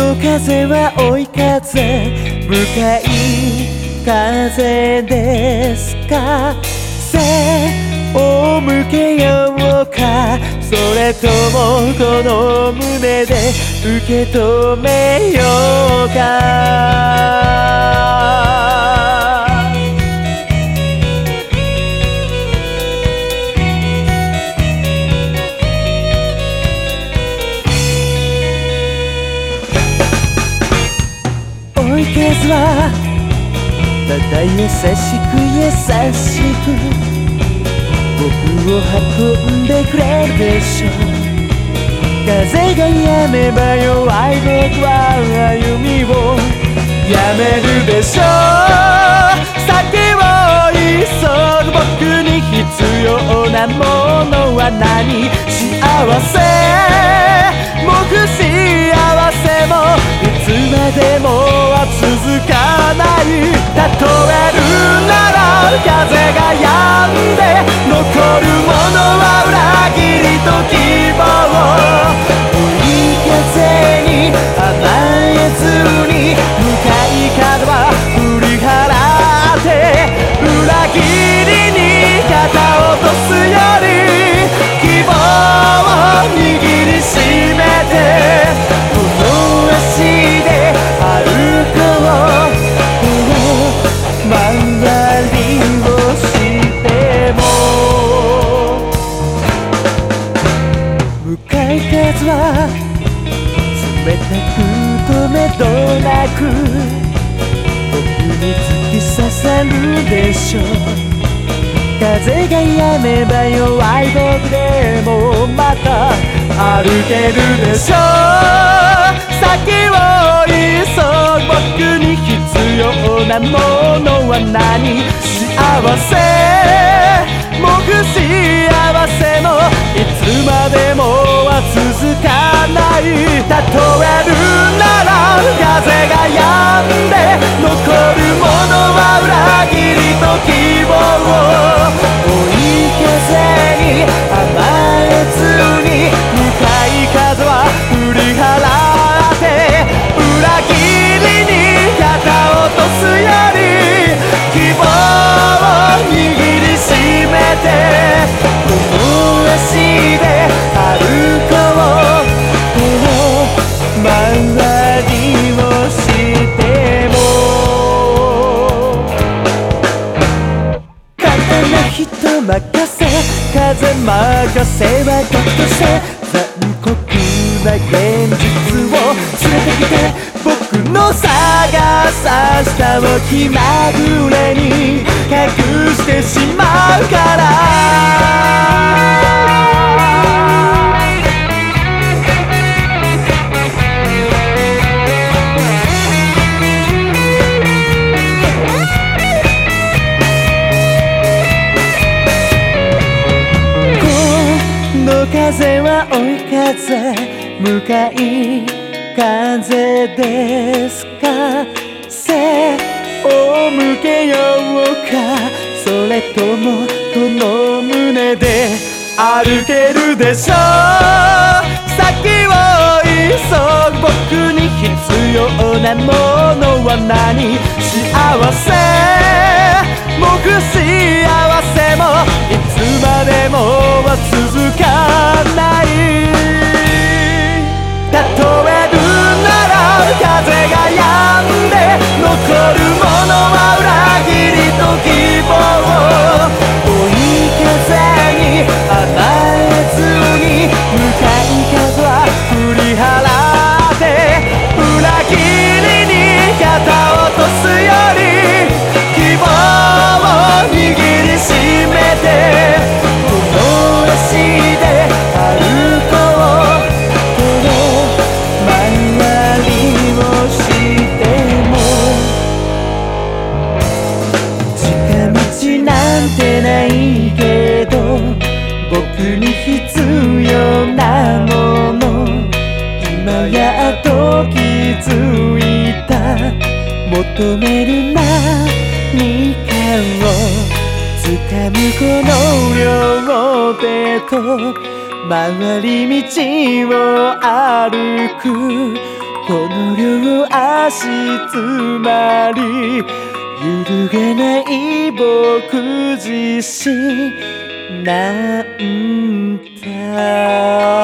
の風は追い風。向かい風ですか？背を向けようか。それともこの胸で受け止めようか？追い風はただ優しく優しく僕を運んでくれるでしょう。風が止めば弱い僕は歩みをやめるでしょう。先を急ぐ僕に必要なものは何？幸せ。時は冷たくとめどなく僕に突き刺さるでしょう。風が止めば弱い僕でもまた歩けるでしょう。先を急ぐ僕に必要なものは何？幸せ。例えるなら風が止んで任せ風任せはひょっとして残酷な現実を連れてきて僕の探さ下を気まぐれに隠してしまう。風は追い風向かい風ですか？背を向けようかそれともこの胸で歩けるでしょう？先を急ぐ僕に必要なものは何？幸せも不幸せ。までもは続かない僕に必要なもの今やっと気づいた求める何かを掴むこの両手と回り道を歩くこの両足つまり揺るがない僕自身なんだ